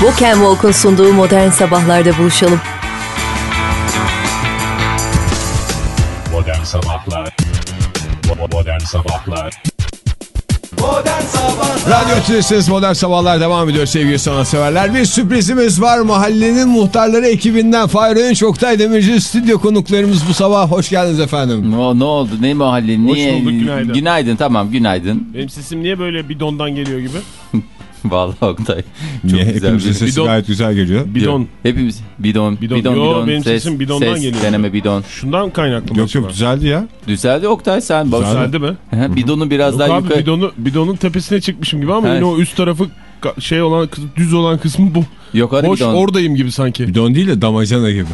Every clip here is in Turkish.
Walk and Walk'un sunduğu modern sabahlarda buluşalım. Modern Sabahlar Modern Sabahlar Radyo Tülesi'niz Modern Sabahlar devam ediyor sevgili sanatseverler. Bir sürprizimiz var. Mahallenin muhtarları ekibinden Fahir Öğünç, Oktay Demirci stüdyo konuklarımız bu sabah. Hoş geldiniz efendim. Ne, ne oldu? Ne mahalle? Niye? bulduk, günaydın. Günaydın tamam günaydın. Benim sesim niye böyle bidondan geliyor gibi? Vallahi Oktay. Çok Niye? güzel. Hepimizin bir- sesi Bidon- gayet güzel geliyor. Bidon. Hepimiz bidon, Bidon. bidon, Yo, bidon. benim ses, sesim bidondan ses, geliyor. deneme bidon. Şundan kaynaklı mı Yok yok düzeldi ya. Düzeldi Oktay sen. Bak, Güzeldi mi? Bidonu biraz Yok daha abi yukarı. bidonu, bidonun tepesine çıkmışım gibi ama yine o üst tarafı şey olan düz olan kısmı bu. Yukarı Boş bidon. oradayım gibi sanki. Bidon değil de damacana gibi.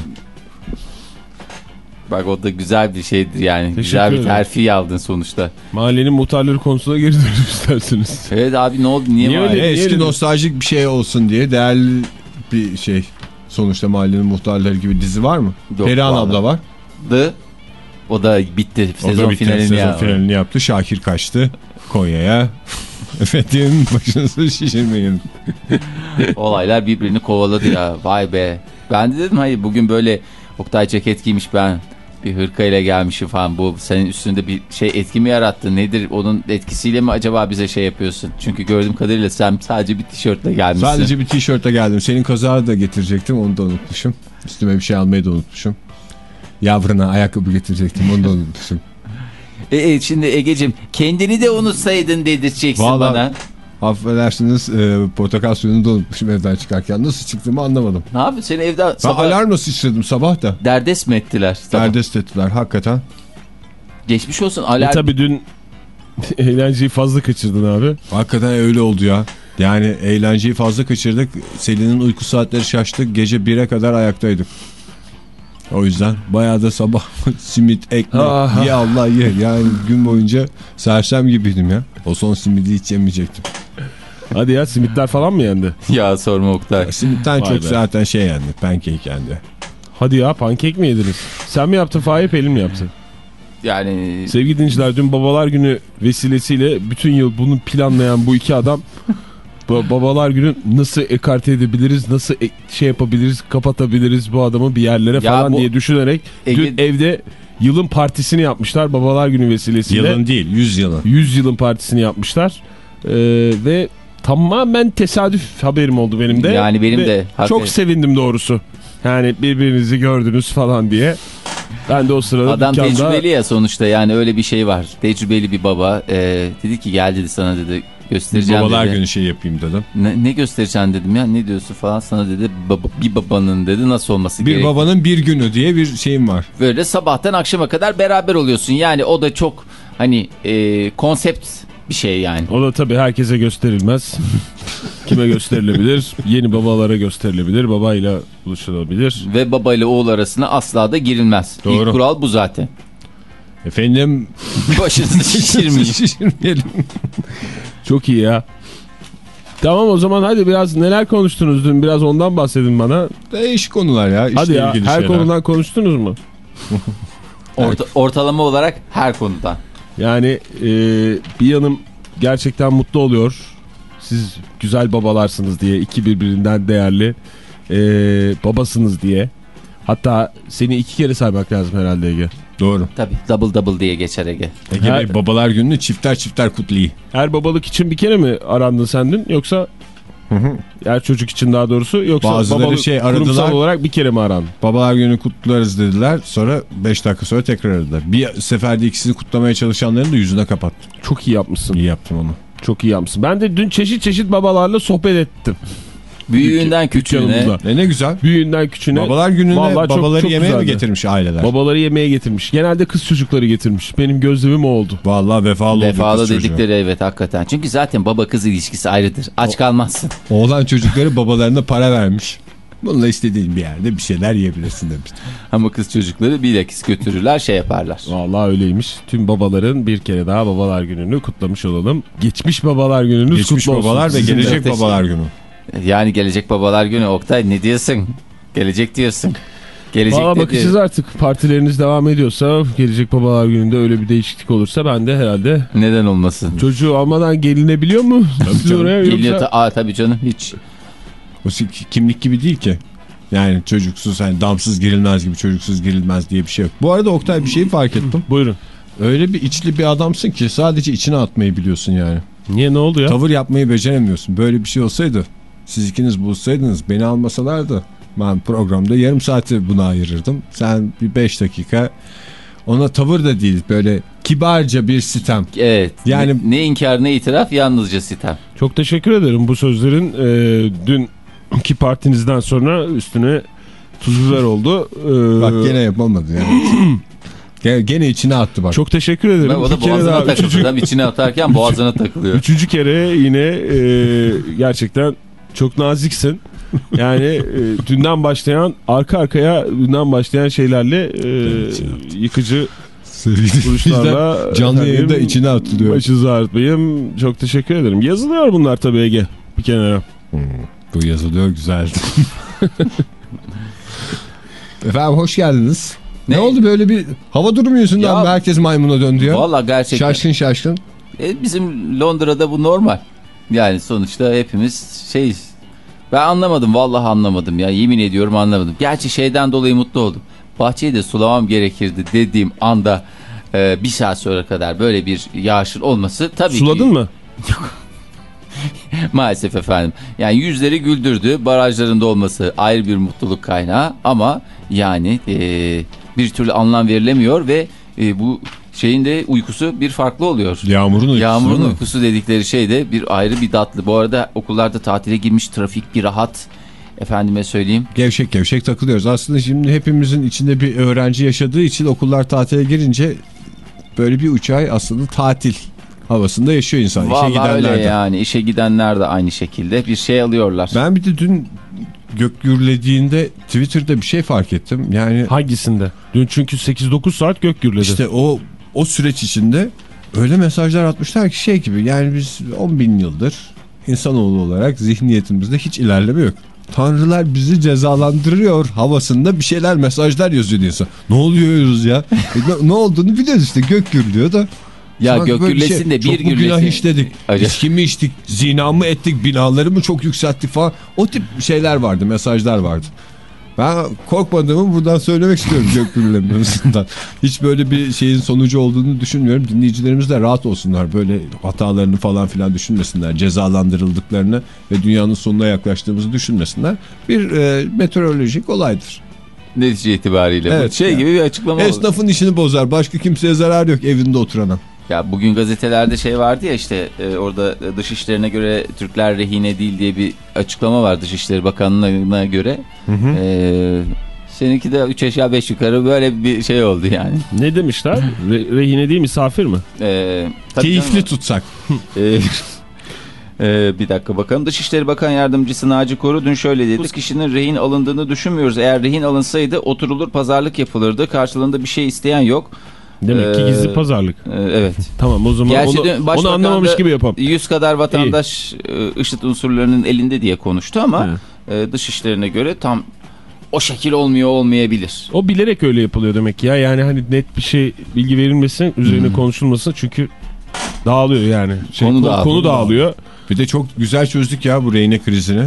Bak o da güzel bir şeydir yani. güzel bir ederim. terfi aldın sonuçta. Mahallenin muhtarları konusuna geri dönelim isterseniz. Evet abi ne oldu? Niye, Niye öyle? Eski öyle? nostaljik bir şey olsun diye değerli bir şey. Sonuçta mahallenin muhtarları gibi dizi var mı? Yok, Perihan vallahi. abla var. Dı. O da bitti. O da Sezon bitti. finalini Sezon ya. finalini yaptı. Şakir kaçtı Konya'ya. Efendim başınızı şişirmeyin. Olaylar birbirini kovaladı ya. Vay be. Ben de dedim hayır bugün böyle Oktay ceket giymiş ben bir hırkayla gelmişim falan. Bu senin üstünde bir şey etki mi yarattı? Nedir? Onun etkisiyle mi acaba bize şey yapıyorsun? Çünkü gördüğüm kadarıyla sen sadece bir tişörtle gelmişsin. Sadece bir tişörtle geldim. Senin kazağı da getirecektim onu da unutmuşum. Üstüme bir şey almayı da unutmuşum. Yavruna ayakkabı getirecektim onu da unutmuşum. E, e, şimdi Ege'cim kendini de unutsaydın dedirteceksin Vallahi- bana. Affedersiniz e, portakal suyunu da unutmuşum evden çıkarken. Nasıl çıktığımı anlamadım. Ne yapıyorsun? Seni evden Ben sabah alarmla sıçradım sabah da. derdest mi ettiler? Sabah. Derdest ettiler hakikaten. Geçmiş olsun. E Alarm. tabi dün eğlenceyi fazla kaçırdın abi. Hakikaten öyle oldu ya. Yani eğlenceyi fazla kaçırdık. Selin'in uyku saatleri şaştı. Gece 1'e kadar ayaktaydık. O yüzden bayağı da sabah simit, ekmek Ah. ye Allah ye. Yani gün boyunca sersem gibiydim ya. O son simidi hiç yemeyecektim. Hadi ya simitler falan mı yendi? Ya sorma Oktay. Simitten Vay çok be. zaten şey yendi. Pancake yendi. Hadi ya pankek mi yediniz? Sen mi yaptın Fahir Pelin mi yaptı? Yani Sevgili dinleyiciler dün babalar günü vesilesiyle bütün yıl bunu planlayan bu iki adam babalar günü nasıl ekarte edebiliriz, nasıl e- şey yapabiliriz, kapatabiliriz bu adamı bir yerlere falan bu- diye düşünerek Ege- dün evde yılın partisini yapmışlar babalar günü vesilesiyle. Yılın değil 100 yılın. 100 yılın partisini yapmışlar Ee, ve tamamen tesadüf haberim oldu benim de. Yani benim Ve de Çok haberim. sevindim doğrusu. Yani birbirinizi gördünüz falan diye. Ben de o sırada Adam dükkanda... tecrübeli ya sonuçta yani öyle bir şey var. Tecrübeli bir baba. Ee, dedi ki gel dedi sana dedi göstereceğim Babalar dedi. günü şey yapayım dedim. Ne, ne göstereceksin dedim ya ne diyorsun falan sana dedi baba, bir babanın dedi nasıl olması Bir gerek. babanın bir günü diye bir şeyim var. Böyle sabahtan akşama kadar beraber oluyorsun yani o da çok hani e, konsept bir şey yani. O da tabii herkese gösterilmez. Kime gösterilebilir? Yeni babalara gösterilebilir. Babayla buluşulabilir. Ve baba ile oğul arasına asla da girilmez. Doğru. İlk kural bu zaten. Efendim Başınızı şişirmeyin. şişirmeyelim. Çok iyi ya. Tamam o zaman hadi biraz neler konuştunuz dün biraz ondan bahsedin bana. Değişik konular ya. hadi ya her şeyler. konudan konuştunuz mu? Orta- ortalama olarak her konudan. Yani e, bir yanım gerçekten mutlu oluyor. Siz güzel babalarsınız diye iki birbirinden değerli e, babasınız diye. Hatta seni iki kere saymak lazım herhalde Ege. Doğru. Tabii double double diye geçer Ege. Ege Her- Bey babalar gününü çifter çifter kutlayı. Her babalık için bir kere mi arandın sen dün yoksa her çocuk için daha doğrusu yoksa Bazıları babalık şey aradılar. kurumsal olarak bir kere mi arandın? Babalar günü kutlarız dediler. Sonra 5 dakika sonra tekrar aradılar. Bir seferde ikisini kutlamaya çalışanların da yüzüne kapattım. Çok iyi yapmışsın. İyi yaptım onu. Çok iyi yapmışsın. Ben de dün çeşit çeşit babalarla sohbet ettim. Büyüğünden küçüğüne. E ne güzel. Büyüğünden küçüğüne. Babalar gününe Vallahi çok- babaları çok yemeğe mi güzeldi. getirmiş aileler? Babaları yemeğe getirmiş. Genelde kız çocukları getirmiş. Benim gözlemim o oldu. Vallahi vefalı, oldu Vefalı kız çocuğu. dedikleri evet hakikaten. Çünkü zaten baba kız ilişkisi ayrıdır. Aç kalmazsın. Oğlan çocukları babalarına para vermiş. Bununla istediğin bir yerde bir şeyler yiyebilirsin demiş. Ama kız çocukları bilakis götürürler şey yaparlar. Vallahi öyleymiş. Tüm babaların bir kere daha babalar gününü kutlamış olalım. Geçmiş babalar gününüz Geçmiş kutlu olsun. babalar ve gelecek babalar günü. Yani gelecek babalar günü Oktay ne diyorsun? Gelecek diyorsun. Gelecek Valla bakacağız artık. Partileriniz devam ediyorsa gelecek babalar gününde öyle bir değişiklik olursa ben de herhalde Neden olmasın? çocuğu almadan gelinebiliyor mu? Siz canım. oraya yoksa- Geliyor ta Aa, tabii canım hiç. O kimlik gibi değil ki. Yani çocuksuz hani damsız girilmez gibi çocuksuz girilmez diye bir şey yok. Bu arada Oktay bir şeyi fark ettim. Buyurun. Öyle bir içli bir adamsın ki sadece içine atmayı biliyorsun yani. Niye ne oldu ya? Tavır yapmayı beceremiyorsun. Böyle bir şey olsaydı siz ikiniz bulsaydınız beni almasalardı ben programda yarım saati buna ayırırdım. Sen bir 5 dakika ona tavır da değil böyle kibarca bir sitem. Evet. Yani- ne, ne inkar ne itiraf yalnızca sitem. Çok teşekkür ederim bu sözlerin e, dünkü partinizden sonra üstüne tuz biber oldu. E, Bak gene yapamadı yani. gene, gene içine attı bak. Çok teşekkür ederim. Bak, o da boğazına daha, takıldı. üçüncü, içine atarken boğazına takılıyor. üçüncü kere yine e, gerçekten çok naziksin. Yani e, dünden başlayan arka arkaya dünden başlayan şeylerle e, yıkıcı vuruşlarla Canlı efendim, yayında içine atılıyor. Başınızı ağrıtmayayım. Çok teşekkür ederim. Yazılıyor bunlar tabii Ege. Bir kenara. Bu yazılıyor güzeldi. Efendim hoş geldiniz. Ne, Ne? oldu böyle bir hava durumu yüzünden Ya- herkes maymuna döndü ya? Valla gerçekten. Şaşkın şaşkın. E, bizim Londra'da bu normal. Yani sonuçta hepimiz şeyiz. Ben anlamadım vallahi anlamadım ya yemin ediyorum anlamadım. Gerçi şeyden dolayı mutlu oldum. Bahçeyi de sulamam gerekirdi dediğim anda e, bir saat sonra kadar böyle bir yağışın olması tabii ki. Suladın mı? Maalesef efendim. Yani yüzleri güldürdü. Barajların dolması ayrı bir mutluluk kaynağı ama yani e, bir türlü anlam verilemiyor ve e, bu şeyin de uykusu bir farklı oluyor. Yağmurun uykusu. Yağmurun uykusu dedikleri şey de bir ayrı bir tatlı. Bu arada okullarda tatile girmiş trafik bir rahat. Efendime söyleyeyim. Gevşek gevşek takılıyoruz. Aslında şimdi hepimizin içinde bir öğrenci yaşadığı için okullar tatile girince böyle bir üç ay aslında tatil havasında yaşıyor insan. İşe Vallahi gidenler öyle de. yani. İşe gidenler de aynı şekilde bir şey alıyorlar. Ben bir de dün gök gürlediğinde Twitter'da bir şey fark ettim. Yani Hangisinde? Dün çünkü 8-9 saat gök gürledi. işte o o süreç içinde öyle mesajlar atmışlar ki şey gibi yani biz 10 bin yıldır insanoğlu olarak zihniyetimizde hiç ilerleme yok. Tanrılar bizi cezalandırıyor havasında bir şeyler mesajlar yazıyor insan. Ne oluyoruz ya? E, ne, olduğunu biliyoruz işte gök gürlüyor da. ya Sanki gök böyle bir gürlesin şey, de bir Çok mu günah gürlesin. işledik? Acaba- İçki mi içtik? Zina mı ettik? Binaları mı çok yükselttik falan? O tip şeyler vardı, mesajlar vardı. Ben korkmadığımı buradan söylemek istiyorum gök gürlemesinden. Hiç böyle bir şeyin sonucu olduğunu düşünmüyorum. Dinleyicilerimiz de rahat olsunlar. Böyle hatalarını falan filan düşünmesinler. Cezalandırıldıklarını ve dünyanın sonuna yaklaştığımızı düşünmesinler. Bir e, meteorolojik olaydır. Netice itibariyle. Evet, şey yani. gibi bir açıklama oldu. Esnafın işini bozar. Başka kimseye zarar yok evinde oturana. Ya bugün gazetelerde şey vardı ya işte e, orada dış işlerine göre Türkler rehine değil diye bir açıklama var Dışişleri Bakanlığı'na göre. E, seninki de 3 aşağı 5 yukarı böyle bir şey oldu yani. Ne demişler? Re- rehine değil misafir mi? E, tabii Keyifli canım. tutsak. E, e, bir dakika bakalım. Dışişleri Bakan Yardımcısı Naci Koru dün şöyle dedi. Bu kişinin rehin alındığını düşünmüyoruz. Eğer rehin alınsaydı oturulur pazarlık yapılırdı. Karşılığında bir şey isteyen yok. Demek ki Ee, gizli pazarlık. E, evet. Tamam o zaman Gerçi onu, onu anlamamış gibi yapalım. 100 kadar vatandaş e, IŞİD unsurlarının elinde diye konuştu ama e, dışişlerine göre tam o şekil olmuyor olmayabilir. O bilerek öyle yapılıyor demek ki ya. Yani hani net bir şey bilgi verilmesin, üzerine konuşulmasın çünkü dağılıyor yani. Şey, Konu konu, dağılıyor. konu dağılıyor. Bir de çok güzel çözdük ya bu reyne krizini.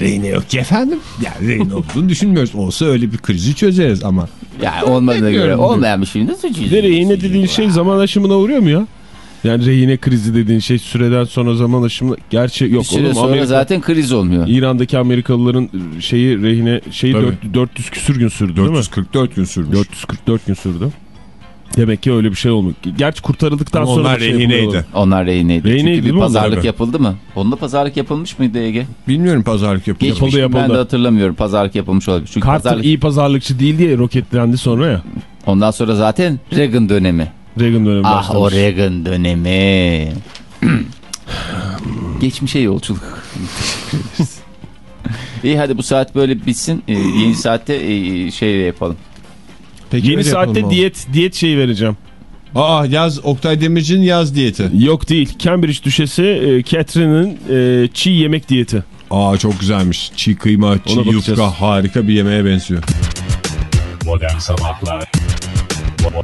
Reyne yok ki efendim. Yani reyne olduğunu düşünmüyoruz. Olsa öyle bir krizi çözeriz ama. Yani olmadığına göre olmayan bir şeyin suçuyuz. Ve rehine dediğin şey zaman aşımına uğruyor mu ya? Yani rehine krizi dediğin şey süreden sonra zaman aşımı gerçi Bir yok süre oğlum sonra Amerika, zaten kriz olmuyor. İran'daki Amerikalıların şeyi rehine şeyi Tabii. 400, 400 küsür gün sürdü değil mi? 444 gün sürmüş. 444 gün sürdü. Demek ki öyle bir şey olmuş. Gerçi kurtarıldıktan Ama sonra onlar şey rehineydi. yapılıyor. Onlar rehineydi. Rehineydi Çünkü değil mi pazarlık Tabii. yapıldı mı? Onda pazarlık yapılmış mıydı Ege? Bilmiyorum pazarlık yapıyor. Geçmiş Yapıldı, mi? Ben yapıldı. de hatırlamıyorum. Pazarlık yapılmış olabilir. Çünkü Carter pazarlık... iyi pazarlıkçı değil diye roketlendi sonra ya. Ondan sonra zaten Reagan dönemi. Reagan dönemi Ah başlamış. o Reagan dönemi. Geçmişe yolculuk. İyi hadi bu saat böyle bitsin. Ee, yeni saatte e, şey yapalım. Peki Yeni saatte diyet diyet şeyi vereceğim. Aa yaz Oktay Demirci'nin yaz diyeti. Yok değil. Cambridge düşesi e, Catherine'in e, çiğ yemek diyeti. Aa çok güzelmiş. Çiğ kıyma, çiğ Ona bakacağız. yufka harika bir yemeğe benziyor. Modern Sabahlar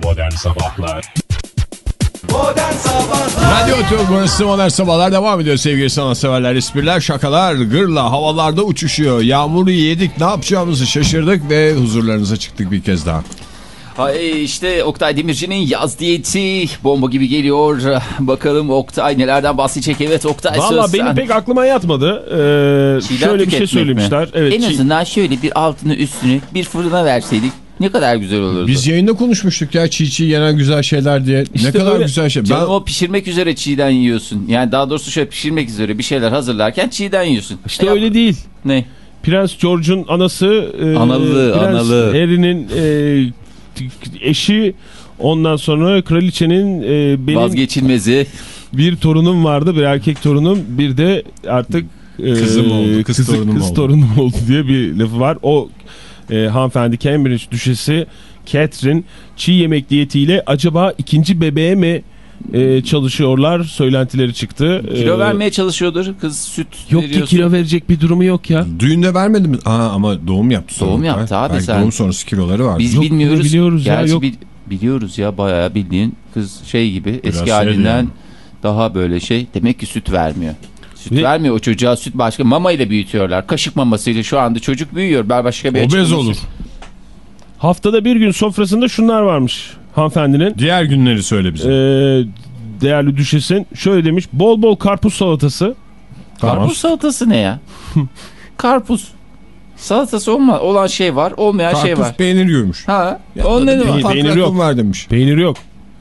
Modern Sabahlar Radyo Tür burası Modern Sabahlar devam ediyor sevgili sanatseverler. Espriler, şakalar, gırla havalarda uçuşuyor. Yağmuru yedik ne yapacağımızı şaşırdık ve huzurlarınıza çıktık bir kez daha. Ay işte Oktay Demirci'nin yaz diyeti bomba gibi geliyor. Bakalım Oktay nelerden bahsedecek? Evet Oktay Valla söz benim sen. pek aklıma yatmadı. Ee, Çiğden şöyle bir şey söylemişler. mi? Evet, en çiğ- azından şöyle bir altını üstünü bir fırına verseydik ne kadar güzel olurdu. Biz yayında konuşmuştuk ya çiğ çiğ yenen güzel şeyler diye. İşte ne kadar öyle. güzel şey. Ben Canım o pişirmek üzere çiğden yiyorsun. Yani daha doğrusu şöyle pişirmek üzere bir şeyler hazırlarken çiğden yiyorsun. İşte E, öyle değil. Ne? Prens George'un anası e, Analı, Prens analı. Harry'nin e, eşi ondan sonra kraliçenin e, benim Vazgeçilmezi. bir torunum vardı bir erkek torunum bir de artık e, Kızım oldu, kız kızı- torunum kız oldu. torunum oldu diye bir lafı var. O e, hanımefendi Cambridge düşesi Catherine çiğ yemek diyetiyle acaba ikinci bebeğe mi e, çalışıyorlar söylentileri çıktı. Kilo E, vermeye çalışıyordur. Kız süt Yok ki veriyorsun. kilo verecek bir durumu yok ya. düğünde vermedi mi? Aa, ama doğum yaptı sonra. Doğum yaptı abi Belki sen. Doğum sonrası kiloları var. Biz Yok, bilmiyoruz. biliyoruz ya, yok. bil- biliyoruz ya bayağı bildiğin kız şey gibi Biraz eski şey halinden yani. daha böyle şey. Demek ki süt vermiyor. Süt Ve- vermiyor o çocuğa süt başka mama ile büyütüyorlar. Kaşık mamasıyla şu anda çocuk büyüyor. Ben başka bir Obez olur. Haftada bir gün sofrasında şunlar varmış hanımefendinin. Diğer günleri söyle bize. Ee, değerli düşesin şöyle demiş bol bol karpuz salatası Karpuz salatası ne ya? Karpuz. Salatası olma, olan şey var, olmayan Karpuz şey var. peynir yiyormuş. Ha, Ya, o ne tabii var? Peynir farklı yok. var demiş. peynir yok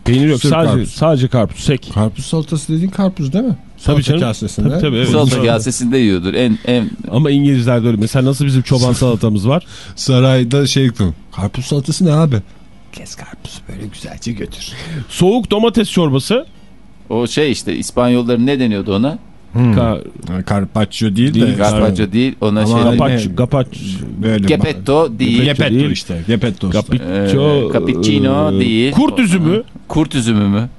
peynir yok Sırf sadece karpuz. sadece karpuz sek Karpuz salatası dediğin karpuz değil mi? Tabii Salata canım. kasesinde. Tabii, tabii, evet. Salata kasesinde yiyordur. En en ama İngilizler de öyle mesela nasıl bizim çoban salatamız var Sarayda şey yapıyorum. Karpuz salatası ne abi? Kes karpuzu böyle güzelce götür. soğuk domates çorbası o şey işte İspanyolların ne deniyordu ona? Ka Carpaccio değil, Değil, de. Gazpacho değil, ona Ama şey gapa- gapaccio ne? gapaccio Böyle Gepetto değil. Gepetto değil. işte. Gepetto. Ee, Cappuccino, cappuccino e, değil. Kurt üzümü. Kurt üzümü mü?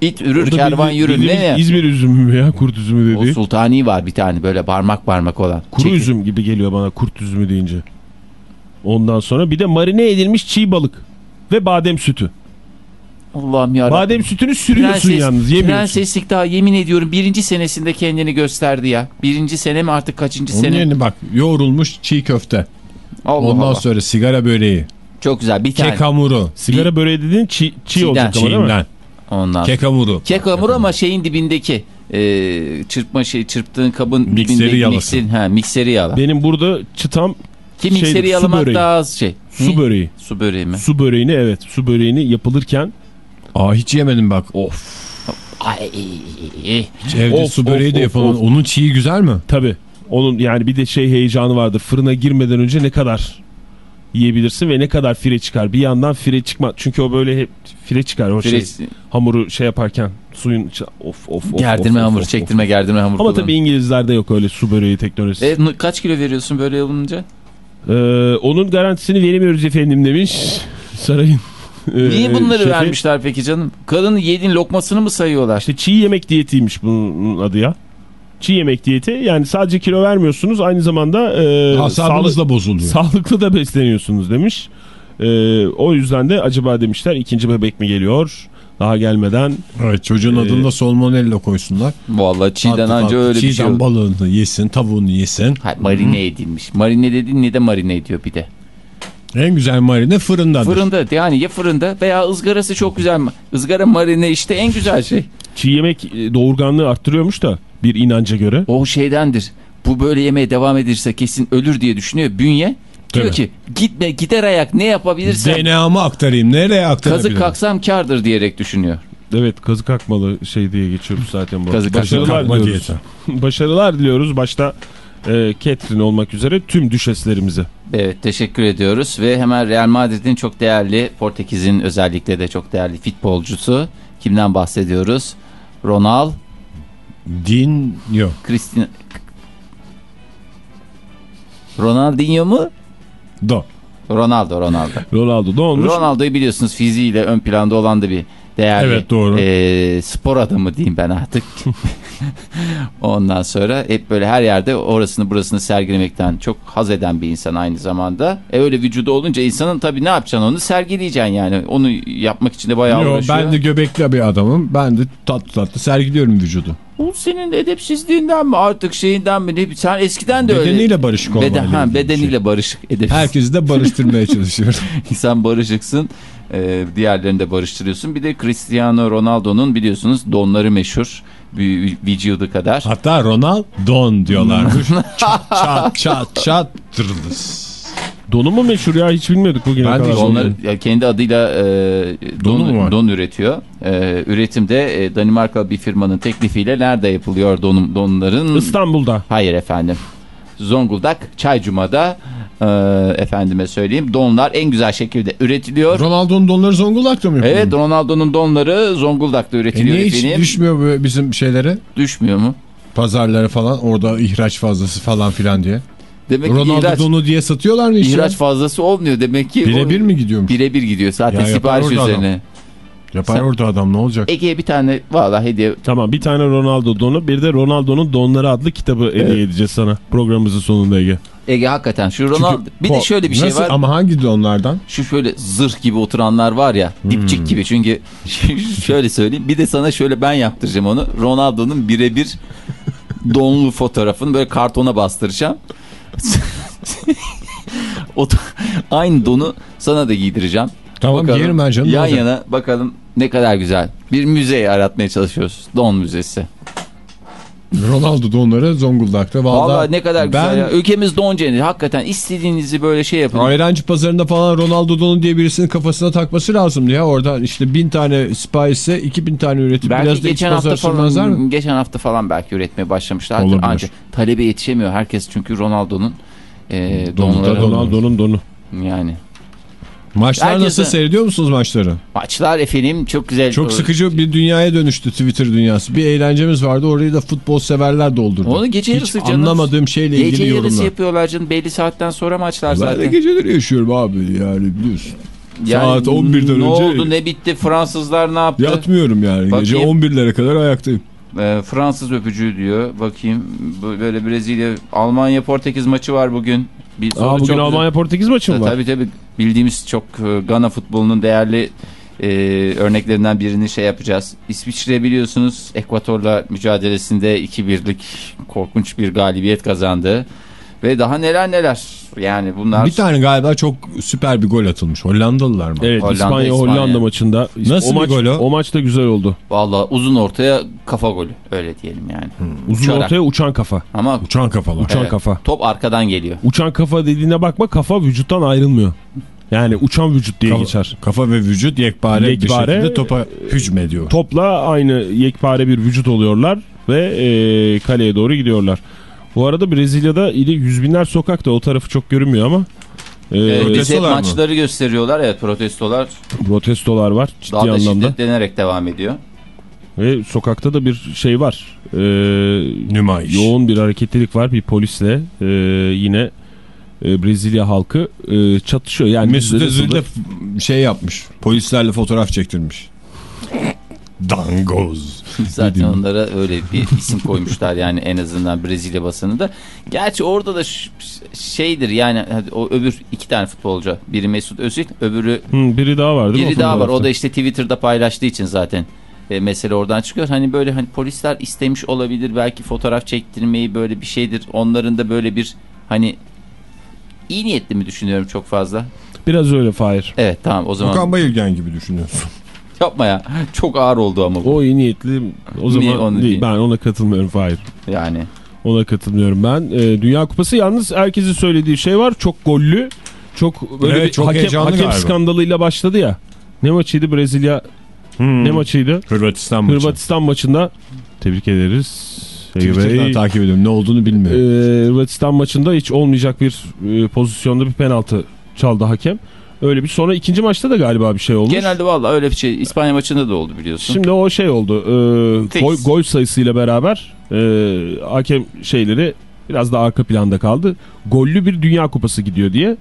İt ürür O da kervan bildi- yürür. Ne ya? İzmir üzümü mü ya kurt üzümü O dediği. sultani var bir tane böyle parmak parmak olan. Kuru Çekil. üzüm gibi geliyor bana kurt üzümü deyince. Ondan sonra bir de marine edilmiş çiğ balık ve badem sütü. Allah'ım yarabbim. Badem sütünü sürüyorsun yalnız yemiyorsun. Prenseslik daha yemin ediyorum birinci senesinde kendini gösterdi ya. Birinci sene mi artık kaçıncı Onun sene? yerine bak yoğrulmuş çiğ köfte. Allah Ondan Allah. sonra sigara böreği. Çok güzel bir tane. Kek hamuru. Sigara böreği dediğin çiğ, çiğ olacak ama değil mi? Çiğinden. Ondan. Kek hamuru. Kek hamuru ama şeyin dibindeki e, çırpma şey çırptığın kabın Mikseri dibindeki yalasın. mikserin- ha, mikseri yala. Benim burada çıtam Ki mikseri yalamak daha az şey. Su böreği. Su böreği mi? Su böreğini evet su böreğini yapılırken Aa hiç yemedim bak. Of. Ay. Hiç evde Of, su böreği of, de of, yapalım. of. Onun çiği güzel mi? tabi onun yani bir de şey heyecanı vardır. Fırına girmeden önce ne kadar yiyebilirsin ve ne kadar fire çıkar. Bir yandan fire çıkma çünkü o böyle hep fire çıkar o şey Fres- hamuru şey yaparken suyun içi- of of of. gerdirme of, of, hamuru, of, çektirme gerdirme hamuru. Ama kullan. tabii İngilizlerde yok öyle su böreği teknolojisi. E, kaç kilo veriyorsun böyle yapılınca? Ee, onun garantisini veremiyoruz efendim demiş sarayın. e, Niye bunları şefi. vermişler peki canım? Kadının yediğin lokmasını mı sayıyorlar? İşte çiğ yemek diyetiymiş bunun adı ya. Çiğ yemek diyeti yani sadece kilo vermiyorsunuz aynı zamanda e, Asabınız sağlık- da bozuluyor. sağlıklı da besleniyorsunuz demiş. E, o yüzden de acaba demişler ikinci bebek mi geliyor daha gelmeden Evet çocuğun Ee, adını da salmonella koysunlar. Vallahi çiğden Tatlı anca tatlı. öyle bir Çiğden şey. olur. balığını yesin, tavuğunu yesin. Hayır, marine edilmiş. Marine dediğin ne de marine ediyor bir de. En güzel marine fırındadır. Fırında yani ya fırında veya ızgarası çok güzel. Izgara marine işte en güzel şey. çiğ yemek e, doğurganlığı arttırıyormuş da bir inanca göre. O şeydendir. Bu böyle yemeye devam edilirse kesin ölür diye düşünüyor bünye. Diyor Tabii. ki gitme gider ayak ne yapabilirsem DNA'mı aktarayım. Nereye aktarabilirim? kazık kalksam kardır diyerek düşünüyor. Evet kazık akmalı şey diye geçiyoruz zaten bu. Kazık Başarılar akma diliyoruz. Başarılar diliyoruz başta e, Catherine olmak üzere tüm düşeslerimize. Evet teşekkür ediyoruz ve hemen Real Madrid'in çok değerli Portekiz'in özellikle de çok değerli futbolcusu kimden bahsediyoruz? Ronald Din yok. Cristiano Ronaldinho mu? Do. Ronaldo Ronaldo. Ronaldo ne olmuş? Ronaldo'yu biliyorsunuz fiziğiyle ön planda olan da bir değerli Evet, doğru. e, spor adamı diyeyim ben artık. Ondan sonra hep böyle her yerde orasını burasını sergilemekten çok haz eden bir insan aynı zamanda. E öyle vücudu olunca insanın tabii ne yapacaksın onu sergileyeceksin yani. Onu yapmak için de bayağı Yo, uğraşıyor. ben de göbekli bir adamım. Ben de tatlı tatlı sergiliyorum vücudu. Bu senin edepsizliğinden mi artık şeyinden mi? Ne, sen eskiden de öyle. Bedeniyle barışık olmayla Beden, ha, bedeniyle şey. barışık. Edepsiz. Herkesi de barıştırmaya çalışıyorum. Sen barışıksın. Ee, diğerlerini de barıştırıyorsun. Bir de Cristiano Ronaldo'nun biliyorsunuz donları meşhur. Bir vücudu kadar. Hatta Ronald Don diyorlarmış. çat çat çat çat. Donu mu meşhur ya hiç bilmiyorduk bugüne Ben kadar. hiç Onlar ya kendi adıyla e, Donu mu don, don üretiyor. E, üretimde e, Danimarkalı bir firmanın teklifiyle nerede yapılıyor donum, donların? İstanbul'da. Hayır efendim. Zonguldak Çaycuma'da e, efendime söyleyeyim donlar en güzel şekilde üretiliyor. Ronaldo'nun donları Zonguldak'ta mı yapıyor? Evet Ronaldo'nun donları Zonguldak'ta E üretiliyor niye hiç efendim. düşmüyor bu bizim şeylere? Düşmüyor mu? Pazarlara falan orada ihraç fazlası falan filan diye. Demek Ronaldo ihraç, donu diye satıyorlar mı ya? ihraç fazlası olmuyor. Demek ki Birebir mi gidiyormuş? Birebir gidiyor. Zaten Ya sipariş üzerine. Yapar Sen- orada adam ne olacak? Ege'ye bir tane valla hediye Tamam bir tane Ronaldo donu bir de Ronaldo'nun donları adlı kitabı hediye edeceğiz sana programımızın sonunda Ege. Ege hakikaten şu Ronaldo bir de şöyle bir şey Nasıl? var. Ama hangi donlardan? Şu şöyle zırh gibi oturanlar var ya Hmm. dipçik gibi çünkü şöyle söyleyeyim bir de sana şöyle ben yaptıracağım onu Ronaldo'nun birebir donlu fotoğrafını böyle kartona bastıracağım. o da- aynı donu sana da giydireceğim. Tamam Bakalım. giyerim ben canım. Yan yana bakalım ne kadar güzel. Bir müze yaratmaya çalışıyoruz. Don müzesi. Ronaldo donları Zonguldak'ta. Vallahi, Vallahi ne kadar güzel ben ya. Ülkemiz don cennet. Hakikaten istediğinizi böyle şey yapın. Ayrancı pazarında falan Ronaldo donu diye birisinin kafasına takması lazım ya. Oradan işte bin tane siparişse iki bin tane üretip Belki biraz da geçen hafta falan geçen hafta falan belki üretmeye başlamışlar. Olabilir. Ancak talebe yetişemiyor herkes çünkü Ronaldo'nun e, da donları don. Ronaldo'nun donu. yani. Maçlar Herkese- nasıl seyrediyor musunuz maçları? Maçlar efendim çok güzel. Çok sıkıcı bir dünyaya dönüştü Twitter dünyası. Bir eğlencemiz vardı orayı da futbol severler doldurdu. Onu gece Hiç yarısı canım. anlamadığım şeyle ilgili Gece yarısı yorumlar. yapıyorlar canım belli saatten sonra maçlar Ben de zaten. geceleri yaşıyorum abi yani biliyorsun. Yani saat 11'den ne önce- oldu ne bitti Fransızlar ne yaptı? Yatmıyorum yani. Gece Bakayım. 11'lere kadar ayaktayım. Ee, Fransız öpücüğü diyor. Bakayım böyle Brezilya Almanya Portekiz maçı var bugün. Bir, Aa, bugün çok- Almanya Portekiz maçı mı var? Tabii tabii bildiğimiz çok e, Gana futbolunun değerli e, örneklerinden birini şey yapacağız. İsviçre biliyorsunuz Ekvator'la mücadelesinde 2-1'lik korkunç bir galibiyet kazandı. Ve daha neler neler. Yani bunlar Bir tane galiba çok süper bir gol atılmış. Hollandalılar mı? Evet Hollanda, İspanya Hollanda maçında. Nasıl o bir maç, gol o? O maç da güzel oldu. Vallahi uzun ortaya kafa golü öyle diyelim yani. Uzun Uçarak. ortaya uçan kafa. Ama Uçan kafalar. Uçan Evet. kafa. top arkadan geliyor. Uçan kafa dediğine bakma kafa vücuttan ayrılmıyor. Yani uçan vücut diye Kafa, geçer. kafa ve vücut yekpare, Yekpare, bir şekilde topa hücum ediyor. Topla aynı yekpare bir vücut oluyorlar ve e, kaleye doğru gidiyorlar. Bu arada Brezilya'da ili yüz binler sokakta o tarafı çok görünmüyor ama e, Ee, bize protestolar mı? maçları gösteriyorlar. Evet protestolar protestolar var ciddi daha da anlamda. şiddetlenerek devam ediyor. Ve sokakta da bir şey var. E, Nümayiş. yoğun bir hareketlilik var. Bir polisle e, yine e, Brezilya halkı e, çatışıyor. Yani Mesut Özil de şey yapmış. Polislerle fotoğraf çektirmiş. Dangoz. Zaten onlara öyle bir isim koymuşlar yani en azından Brezilya basınında. Gerçi orada da şeydir yani hadi o öbür iki tane futbolcu. Biri Mesut Özil öbürü Hı, biri daha var değil mi? biri daha var. O da işte Twitter'da paylaştığı için zaten e, mesele oradan çıkıyor. Hani böyle hani polisler istemiş olabilir belki fotoğraf çektirmeyi böyle bir şeydir. Onların da böyle bir hani iyi niyetli mi düşünüyorum çok fazla. Biraz öyle Fahir. Evet tamam o zaman Okan Bayülgen gibi düşünüyorsun. Yapma ya. Çok ağır oldu ama bu. O iyi niyetli o Niye zaman onu değil. değil? Ben ona katılmıyorum Fahir. Yani Ona katılmıyorum ben. Ee, Dünya Kupası yalnız herkesin söylediği şey var. Çok gollü. Çok böyle Evet, bir çok hakem, heyecanlı hakem galiba. skandalıyla başladı ya. Ne maçıydı Brezilya? Ne maçıydı? Hırvatistan maçı. Hırvatistan maçında. Tebrik ederiz. Twitter'dan takip ediyorum. Ne olduğunu Ee, bilmiyorum. Hırvatistan maçında hiç olmayacak bir e, pozisyonda bir penaltı çaldı hakem. Öyle bir sonra ikinci maçta da galiba bir şey olmuş. genelde vallahi öyle bir şey İspanya maçında da oldu biliyorsun. Şimdi o şey oldu. E, gol, gol sayısıyla beraber e, hakem şeyleri biraz da arka planda kaldı. Gollü bir Dünya Kupası gidiyor diye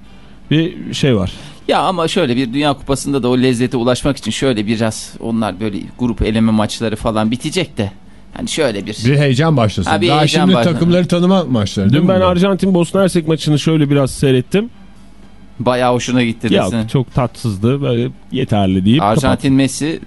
bir şey var. Ya ama şöyle bir Dünya Kupası'nda da o lezzete ulaşmak için şöyle biraz onlar böyle grup eleme maçları falan bitecek de Hani şöyle bir... Bir heyecan başlasın. Ha, bir Daha heyecan şimdi başlasın. takımları tanıma maçları Dün ben bu? Arjantin Bosna Hersek maçını şöyle biraz seyrettim. Bayağı hoşuna gitti Ya desin. çok tatsızdı. Böyle yeterli deyip Arjantin Messi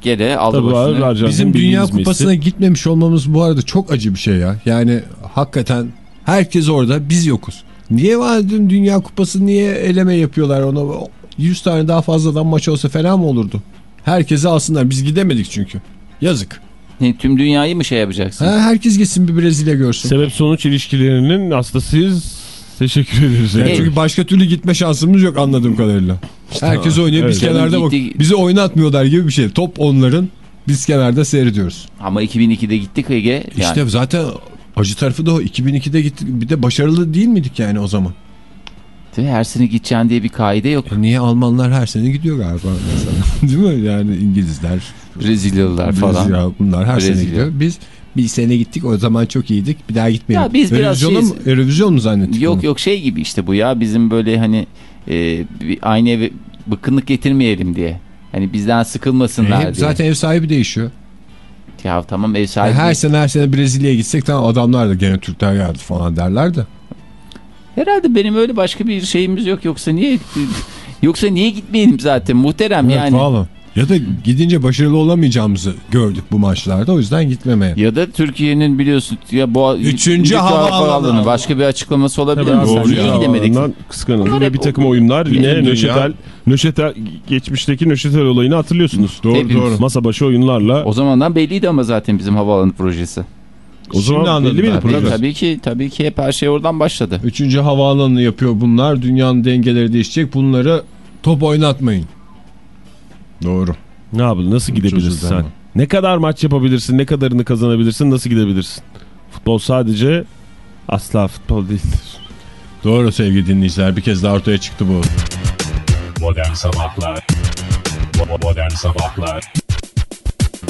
gene aldı. Tabii başını. Arjantin Bizim Dünya Messi. Kupası'na gitmemiş olmamız bu arada çok acı bir şey ya. Yani hakikaten herkes orada biz yokuz. Niye var dün Dünya Kupası niye eleme yapıyorlar ona? 100 tane daha fazladan maç olsa fena mı olurdu? Herkesi alsınlar biz gidemedik çünkü. Yazık. Ne, tüm dünyayı mı şey yapacaksın? Ha, herkes gitsin bir Brezilya görsün. Sebep sonuç ilişkilerinin hastasıyız. Teşekkür ederiz. Yani Evet. Çünkü başka türlü gitme şansımız yok anladığım kadarıyla. Herkes oynuyor biz Evet. kenarda bak. Bizi oynatmıyorlar gibi bir şey. Top onların biz kenarda seyrediyoruz. Ama 2002'de gittik Ege. Yani İşte zaten acı tarafı da o. 2002'de gittik. Bir de başarılı değil miydik yani o zaman? Değil mi? her sene gideceksin diye bir kaide yok. Ya niye Almanlar her sene gidiyor galiba mesela. değil mi? Yani İngilizler, Brezilyalılar falan. Brezilya bunlar her sene Brezilya. gidiyor. Biz bir sene gittik o zaman çok iyiydik. Bir daha gitmeyelim. Ya biz biraz Eurovizyona şeyiz. Eurovision mu zannettik? Yok bunu? yok şey gibi işte bu ya bizim böyle hani e, bir aynı eve bıkkınlık getirmeyelim diye. Hani bizden sıkılmasınlar E, diye. zaten ev sahibi değişiyor. Ya tamam ev Yani sahibi. her sene her sene Brezilya'ya gitsek tamam adamlar da gene Türkler geldi falan derler de. Herhalde benim öyle başka bir şeyimiz yok yoksa niye yoksa niye gitmeyelim zaten muhterem Evet, yani. valla. Ya da gidince başarılı olamayacağımızı gördük bu maçlarda o yüzden gitmemeye. Ya da Türkiye'nin biliyorsun ya bu Üçüncü havaalanı. başka bir açıklaması olabilir Tabii mi? Sen Doğru niye ya. gidemedik? Kıskanıldı ve bir takım oyunlar yine Nöşetel, Nöşetel geçmişteki Nöşetel olayını hatırlıyorsunuz. Doğru Hepimiz. doğru. Masa başı oyunlarla. O zamandan belliydi ama zaten bizim havaalanı projesi. O zaman Şimdi anladım belli miydi. Tabii ki tabii ki hep her şey oradan başladı. Üçüncü havaalanını yapıyor bunlar. Dünyanın dengeleri değişecek. Bunları top oynatmayın. Doğru. Ne yapalım? Nasıl gidebilirsin sen? ama. Ne kadar maç yapabilirsin? Ne kadarını kazanabilirsin? Nasıl gidebilirsin? Futbol sadece asla futbol değildir. Doğru sevgili dinleyiciler. Bir kez daha ortaya çıktı bu. Modern Sabahlar Bo-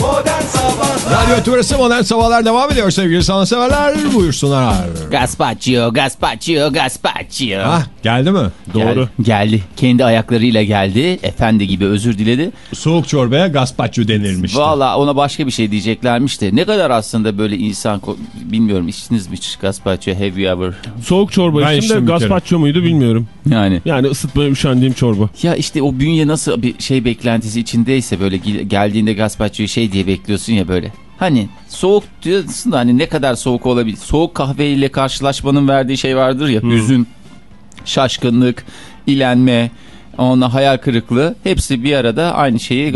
Modern Sabahlar Radyo Tümrüt'ü Modern Sabahlar devam ediyor sevgili sanatseverler. Buyursunlar. Gaspaccio, Gaspaccio, Gaspaccio. Ah geldi mi? Doğru. Gel- geldi. Kendi ayaklarıyla geldi. Efendi gibi özür diledi. Soğuk çorbaya gazpacho denilmişti. Valla ona başka bir şey diyeceklermiş de. Ne kadar aslında böyle insan... ko- Bilmiyorum içtiniz mi hiç Gaspaccio? Have you ever? Soğuk çorba Ben içtim de içtim bir kere. gazpacho muydu bilmiyorum. Yani. Yani ısıtmaya üşendiğim çorba. Ya işte o bünye nasıl bir şey beklentisi içindeyse böyle gel- geldiğinde Gaspacio'yu şey diye bekliyorsun ya böyle. Hani soğuk diyorsun da hani ne kadar soğuk olabilir. Soğuk kahveyle karşılaşmanın verdiği şey vardır ya. Hüzün, şaşkınlık, ilenme, ona hayal kırıklığı. Hepsi bir arada aynı şeyi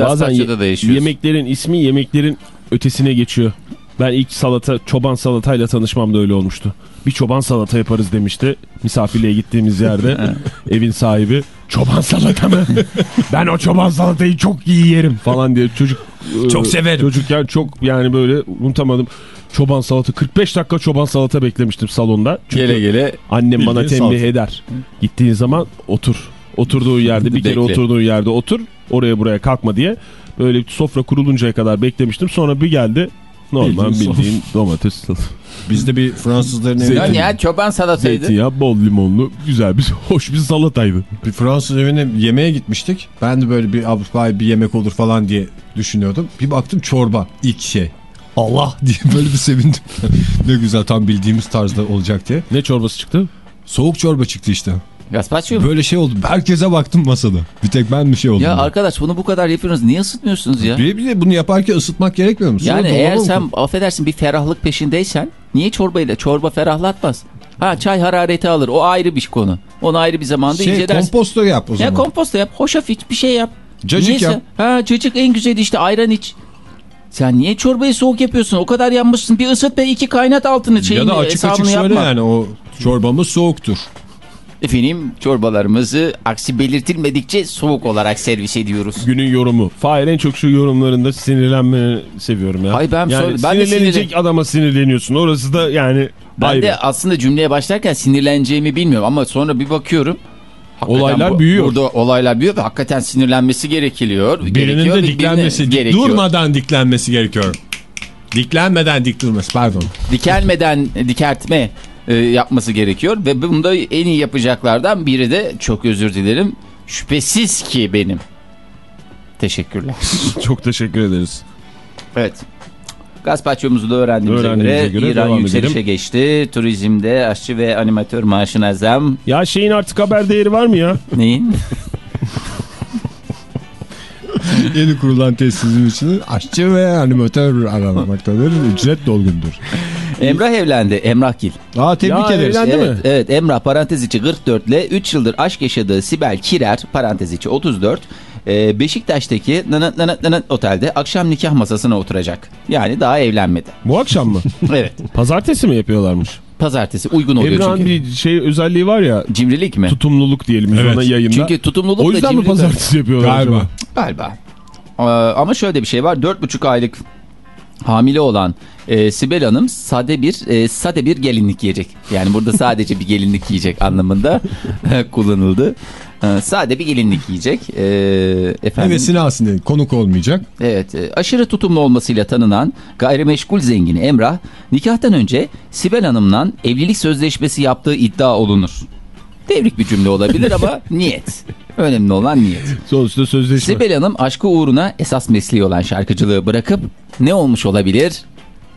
ye- da yaşıyoruz. yemeklerin ismi yemeklerin ötesine geçiyor. Ben ilk salata çoban salatayla tanışmamda öyle olmuştu. Bir çoban salata yaparız demişti. Misafirliğe gittiğimiz yerde evin sahibi çoban salata mı? ben o çoban salatayı çok iyi yerim falan diye çocuk Çok e, severim. Çocukken çok yani böyle unutamadım. Çoban salata 45 dakika çoban salata beklemiştim salonda. Çünkü Gele gele annem bana tembih salata. eder. Gittiğin zaman otur. Oturduğun yerde bir kere oturduğun yerde otur. Oraya buraya kalkma diye. Böyle bir sofra kuruluncaya kadar beklemiştim. Sonra bir geldi. Normal Bildiğin bildiğin domates, Bizde bir Fransızların Zeytin. evine, ya çoban salataydı. zeytinyağı, bol limonlu güzel bir hoş bir salataydı. bir Fransız evine yemeğe gitmiştik. Ben de böyle bir Avrupa bir yemek olur falan diye düşünüyordum. Bir baktım çorba ilk şey. Allah diye böyle bir sevindim. ne güzel tam bildiğimiz tarzda olacak diye. Ne çorbası çıktı? Soğuk çorba çıktı işte. Gaspaccio mu? Böyle şey oldu. Herkese baktım masada. Bir tek ben bir şey oldum. Ya ya arkadaş bunu bu kadar yapıyorsunuz. Niye ısıtmıyorsunuz ya? bir, bir de bunu yaparken ısıtmak gerekmiyor mu? Sonra Yani dolaba eğer mı sen affedersin bir ferahlık peşindeysen niye çorbayla çorba ferahlatmaz? Ha çay harareti alır o ayrı bir konu. Onu ayrı bir zamanda şey, incelersin. komposto yap o Ya zaman. komposto yap, hoşaf iç, bir şey yap. Cacık Niye yap. Ha cacık en güzeli işte ayran iç. Sen niye çorbayı soğuk yapıyorsun? O kadar yanmışsın. Bir ısıt be iki kaynat altını. Şeyin ya da açık açık söyle yapma. yani o çorbamız soğuktur. Efendim çorbalarımızı aksi belirtilmedikçe soğuk olarak servis ediyoruz. Günün yorumu. Fahir en çok şu yorumlarında sinirlenmeni seviyorum ya. Hayır, ben yani ben de sinirlenecek sinirlen- adama sinirleniyorsun. Orası da yani Ben ayrı. de aslında cümleye başlarken sinirleneceğimi bilmiyorum ama sonra bir bakıyorum. hakikaten Olaylar büyüyor. Burada olaylar büyüyor ve hakikaten sinirlenmesi gerekiyor. Birinin gerekiyor de diklenmesi, gerekiyor. durmadan diklenmesi gerekiyor. Diklenmeden dik durması pardon. Dikelmeden dikertme e, yapması gerekiyor ve bunu da en iyi yapacaklardan biri de çok özür dilerim. Şüphesiz ki benim. Teşekkürler. Çok teşekkür ederiz. Evet. Gazpacho'muzu da öğrendiğimize, Öğrendiğimize göre, göre İran yükselişe edelim. geçti. Turizmde aşçı ve animatör maaşına zam. Ya şeyin artık haber değeri var mı ya? Neyin? Yeni kurulan tesisin için aşçı ve animatör aranmaktadır. Ücret dolgundur. Emrah evlendi. Emrah Gil. Aa tebrik Ya, ederiz. evlendi evet, mi? evet Emrah parantez içi 44 ile 3 yıldır aşk yaşadığı Sibel Kirer parantez içi 34 e, Beşiktaş'taki nanat nanat nanat otelde akşam nikah masasına oturacak. Yani daha evlenmedi. Bu akşam mı? Evet. Pazartesi mi yapıyorlarmış? Pazartesi uygun oluyor Emrah'ın çünkü. bir şey özelliği var ya Cimrilik mi? tutumluluk diyelim biz Evet. ona yayında. Çünkü tutumluluk o yüzden mi pazartesi yapıyorlar Galiba. acaba? Galiba. Ee, ama şöyle bir şey var. 4,5 aylık hamile olan e, Sibel Hanım sade bir e, sade bir gelinlik giyecek. Yani burada sadece bir gelinlik giyecek anlamında kullanıldı. Ee, sade bir gelinlik giyecek. Ee, efendim. Hevesini diye konuk olmayacak. Evet, e, aşırı tutumlu olmasıyla tanınan gayrimeşgul zengini Emrah, nikahtan önce Sibel Hanım'la evlilik sözleşmesi yaptığı iddia olunur. Devrik bir cümle olabilir ama niyet. Önemli olan niyet. Sonuçta sözleşme. Sibel Hanım aşkı uğruna esas mesleği olan şarkıcılığı bırakıp ne olmuş olabilir?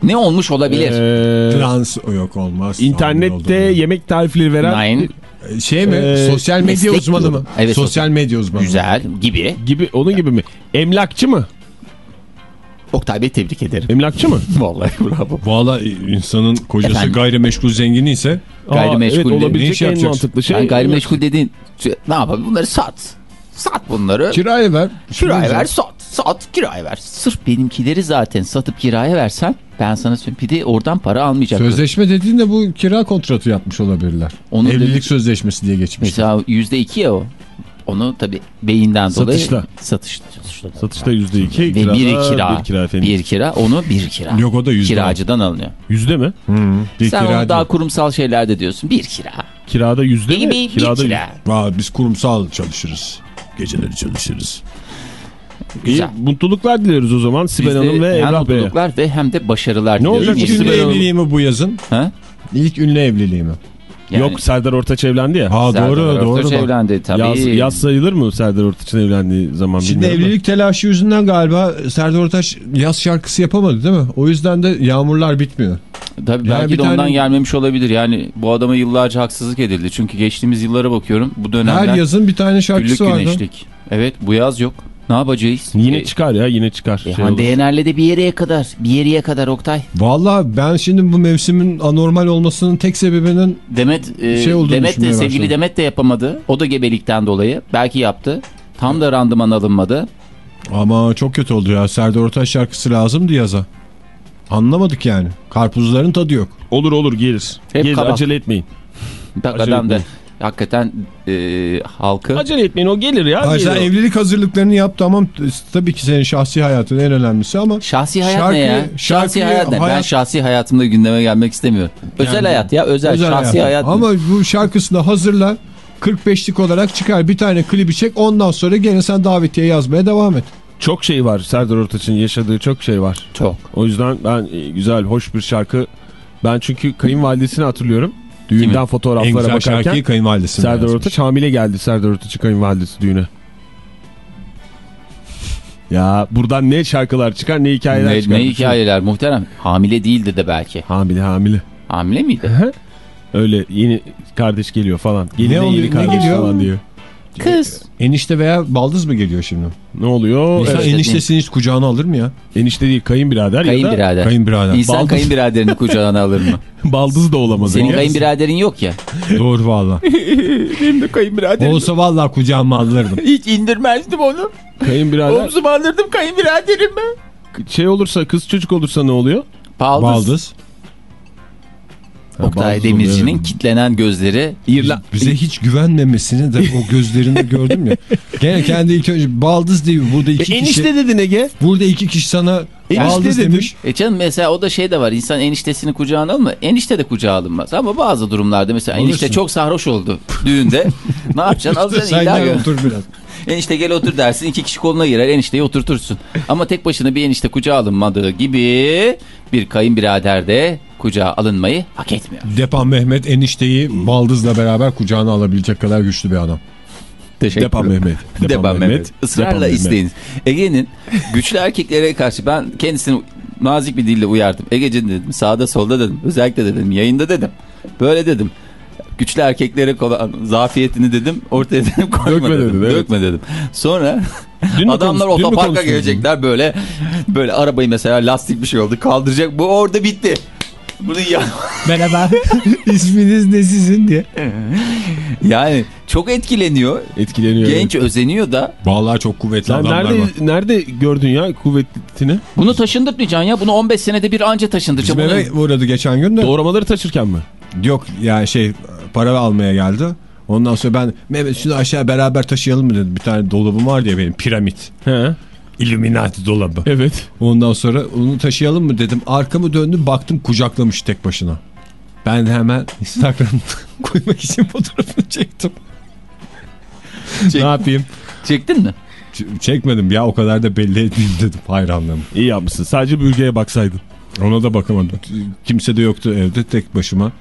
Ne olmuş olabilir? Ee, Trans yok olmaz. internette yemek tarifleri veren Nine, oldu. Şey mi? Ee, sosyal medya uzmanı mı? Evet, sosyal sosyal- medya uzmanı. güzel gibi. gibi onun gibi mi? Emlakçı mı? Oktay Bey tebrik ederim. Emlakçı mı? Vallahi bravo. Valla insanın kocası Efendim? gayrimeşgul zengini ise Gayrimeşgul Aa, evet, olabilecek iş en yapacaksın. mantıklı şey. Yani gayrimeşgul dediğin ne yapalım bunları sat. Sat bunları. kiraya ver. Kiraya ver sat. Sat kiraya ver. Sırf benimkileri zaten satıp kiraya versen ben sana söyleyeyim. Bir de oradan para almayacak. Sözleşme dediğinde bu kira kontratı yapmış olabilirler. Onu Evlilik dedik- sözleşmesi diye geçmiş. Mesela yüzde iki ya o. Onu tabii beyinden dolayı. Satışla. Satışla. Satışla. Satışta yüzde iki. Ve kirada bir kira. Bir kira efendim. Bir kira. Onu bir kira. Yok o da yüzde. Kiracıdan alınıyor. Yüzde mi? Bir Sen kira onu daha kurumsal şeylerde diyorsun. Bir kira. Kirada yüzde Bir, mi? bir, bir Kirada kira. Vay, biz kurumsal çalışırız. Geceleri çalışırız. İyi, Güzel. mutluluklar dileriz o zaman Sibel Hanım ve Emrah Bey'e. mutluluklar ve hem de başarılar Ne diliyoruz. olacak İlk bu ünlü Sibel Hanım? evliliği mi bu yazın? Ha? İlk ünlü evliliği mi? Yani Yok Serdar Ortaç evlendi ya. Ha Serdar doğru Ortaç doğru. evlendi tabii. Yaz, yaz sayılır mı Serdar Ortaç'ın evlendiği zaman Şimdi bilmiyorum evlilik telaşı yüzünden galiba Serdar Ortaç yaz şarkısı yapamadı değil mi? O yüzden de yağmurlar bitmiyor. Tabii Yani belki de ondan tane- gelmemiş olabilir. Yani bu adama yıllarca haksızlık edildi. Çünkü geçtiğimiz yıllara bakıyorum. Bu dönemler Her yazın bir tane şarkısı vardı. güneşlik. Evet bu yaz yok. Ne yapacağız? Yine E, çıkar ya yine çıkar. e, Şey Hande. Yener'le de bir yere kadar. Bir yere kadar Oktay. Valla ben şimdi bu mevsimin anormal olmasının tek sebebinin Demet, e, Şey olduğunu Demet de sevgili başladım. Demet de yapamadı. O da gebelikten dolayı. Belki yaptı. Tam da randıman alınmadı. ama çok kötü oldu ya. Serdar Ortaç şarkısı lazımdı yaza. Anlamadık yani. Karpuzların tadı yok. Olur olur gelir. Hep gelir kabak. acele etmeyin. Bak Acele adam da etmeyin. Hakikaten e, halkı Acele etmeyin o gelir ya. Ay, gelir sen o. evlilik hazırlıklarını yap tamam. Tabii ki senin şahsi hayatın en önemlisi ama Şahsi hayat Şarkı- ne ya? şahsi şarkıyı hayat ne? Ben hayat- şahsi hayatımda gündeme gelmek istemiyorum. Özel Yani- hayat ya özel, özel şahsi hayat. ne? Ama bu şarkısını hazırla. 45'lik olarak çıkar. Bir tane klibi çek. Ondan sonra gene sen davetiye yazmaya devam et. Çok şey var Serdar Ortaç'ın yaşadığı çok şey var. Çok. O yüzden ben e, güzel hoş bir şarkı. Ben çünkü kayınvalidesini hatırlıyorum. Düğünden Kimin? En fotoğraflara güzel bakarken şarkıyı kayınvalidesine Serdar. Ortaç hamile geldi Serdar Ortaç'ın kayınvalidesi düğüne. Ya buradan ne şarkılar çıkar ne hikayeler Ne, çıkar. ne hikayeler muhterem. Hamile değildi de belki. Hamile hamile. Hamile miydi? Öyle yeni kardeş geliyor falan. Geline oluyor, yeni ne kardeş geliyor? falan diyor. Kız. Enişte veya baldız mı geliyor şimdi? Ne oluyor? İnsan Evet. eniştesini hiç kucağına alır mı ya? Enişte değil kayınbirader ya da Kayınbirader. Kayınbirader. İnsan Baldız. kayınbiraderini kucağına alır mı? baldız da olamaz. Senin kayınbiraderin yok ya. Doğru valla. Benim de kayınbiraderim. Olsa valla kucağıma alırdım. Hiç indirmezdim onu. Kayınbirader Omzuma alırdım kayınbiraderimi. şey olursa kız çocuk olursa ne oluyor? Baldız. Baldız. Oktay baldız Demirci'nin kitlenen gözleri. İrla... Bize hiç güvenmemesini de o gözlerinde gördüm ya. Gene kendi ilk önce baldız değil. Burada iki E, kişi. enişte dedin Ege. Burada iki kişi sana Enişte baldız dedim. demiş. E canım mesela o da şey de var. İnsan eniştesini kucağına alma. Enişte de kucağa alınmaz. Ama bazı durumlarda mesela Alırsın. enişte çok sarhoş oldu düğünde. ne yapacaksın? Alacaksın Sen gel otur biraz. Enişte gel otur dersin. iki kişi koluna girer. Enişteyi oturtursun. Ama tek başına bir enişte kucağa alınmadığı gibi bir kayınbirader de kucağa alınmayı hak etmiyor. Depan Mehmet enişteyi baldızla beraber kucağına alabilecek kadar güçlü bir adam. Teşekkür Depa ederim. Mehmet. Depa Mehmet. Israrla Depa Mehmet. isteyiniz. Ege'nin güçlü erkeklere karşı ben kendisini nazik bir dille uyardım. Ege'cim dedim sağda solda dedim. Özellikle dedim yayında dedim. Böyle dedim. Güçlü erkeklere olan zafiyetini dedim ortaya dedim koyma Dökme dedim. dedin, evet. Dökme dedim. Sonra Dün adamlar konuş- otoparka gelecekler böyle böyle arabayı mesela lastik bir şey oldu kaldıracak. Bu orada bitti. Bunu ya Merhaba. İsminiz ne sizin diye. yani çok etkileniyor. Etkileniyor. Genç özeniyor da Vallahi çok kuvvetli Sen adamlar nerede, var. nerede gördün ya kuvvetini? bunu taşındırmayacaksın ya. Bunu 15 senede bir anca Bizim taşındıracaksın. Bunu- eve uğradı geçen gün de. Doğramaları taşırken mi? Yok yani şey para almaya geldi. Ondan sonra ben Mehmet şunu aşağı beraber taşıyalım mı dedim. Bir tane dolabım var diye benim piramit. He. Illuminati dolabı. Evet. Ondan sonra onu taşıyalım mı dedim. Arkamı döndüm baktım kucaklamış tek başına. Ben de hemen Instagram'da koymak için fotoğrafını çektim. Çek- ne yapayım? Çektin mi? Ç- çekmedim ya o kadar da belli etmeyeyim dedim hayranlığımı. İyi yapmışsın. Sadece bölgeye baksaydın. Ona da bakamadım. Kimse de yoktu evde tek başıma.